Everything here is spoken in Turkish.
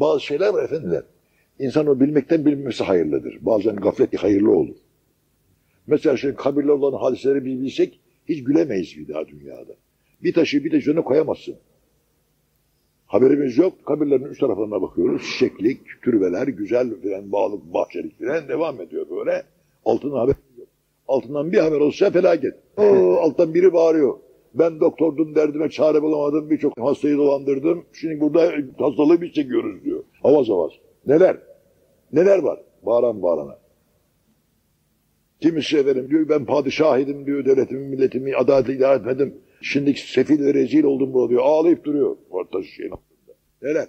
Bazı şeyler var efendiler. İnsan o bilmekten bilmemesi hayırlıdır. Bazen gaflet hayırlı olur. Mesela şimdi kabirler olan hadiseleri biz bilsek hiç gülemeyiz bir daha dünyada. Bir taşı bir taşı üzerine koyamazsın. Haberimiz yok. Kabirlerin üst taraflarına bakıyoruz. Çiçeklik, türbeler, güzel filan, bağlık, bahçelik filan devam ediyor böyle. Altından haber yok. Altından bir haber olsa felaket. Oo, alttan biri bağırıyor. Ben doktordum derdime çare bulamadım. Birçok hastayı dolandırdım. Şimdi burada hastalığı biz çekiyoruz diyor. Avaz avaz. Neler? Neler var? Bağıran bağırana. Kimisi efendim diyor ben padişahidim diyor devletimi milletimi adaletle idare etmedim. Şimdi sefil ve rezil oldum burada diyor. Ağlayıp duruyor. Orta şeyin altında. Neler?